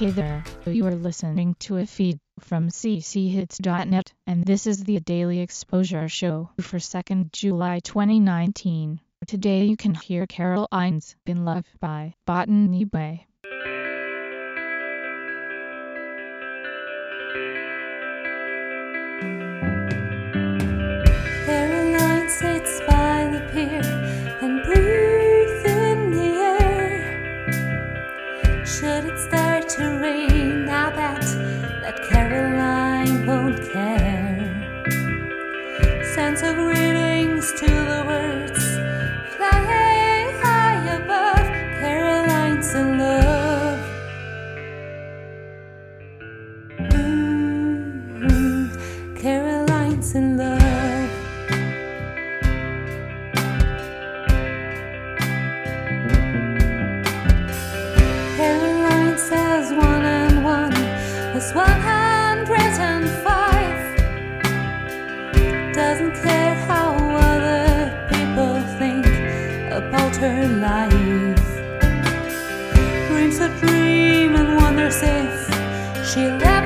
Hey there, you are listening to a feed from cchits.net, and this is the Daily Exposure Show for 2nd July 2019. Today you can hear Caroline's in Love by Botany Bay. To the words fly high above. Caroline's in her life. Dreams a dream and wonders if she'll ever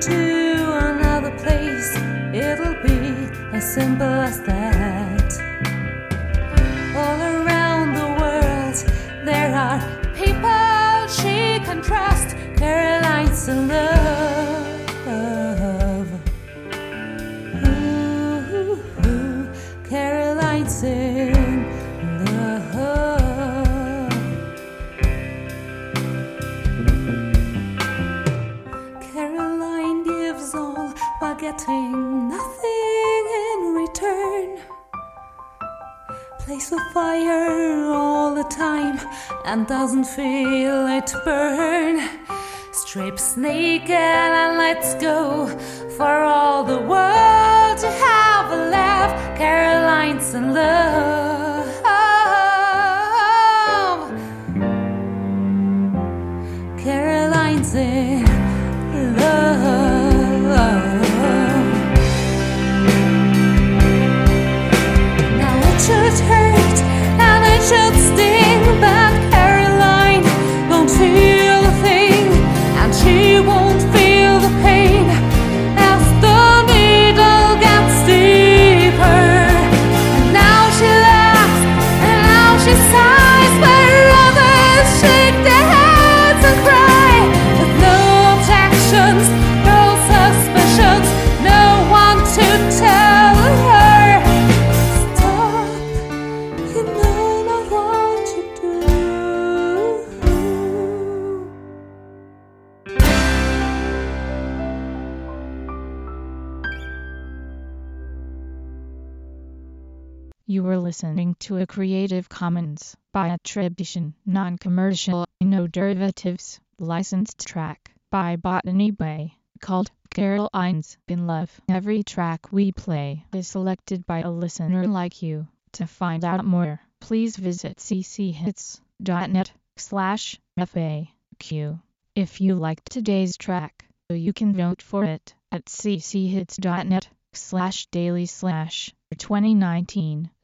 to another place, it'll be as simple as that. All around the world, there are people she can trust. Caroline's in love. Nothing in return. Plays with fire all the time and doesn't feel it burn. Strip naked and let's go for all the world to have a laugh. Caroline's in love. You were listening to a Creative Commons by attribution, non-commercial, no derivatives, licensed track by Botany Bay called Caroline's in Love. Every track we play is selected by a listener like you. To find out more, please visit cchits.net slash FAQ. If you liked today's track, you can vote for it at cchits.net slash daily slash 2019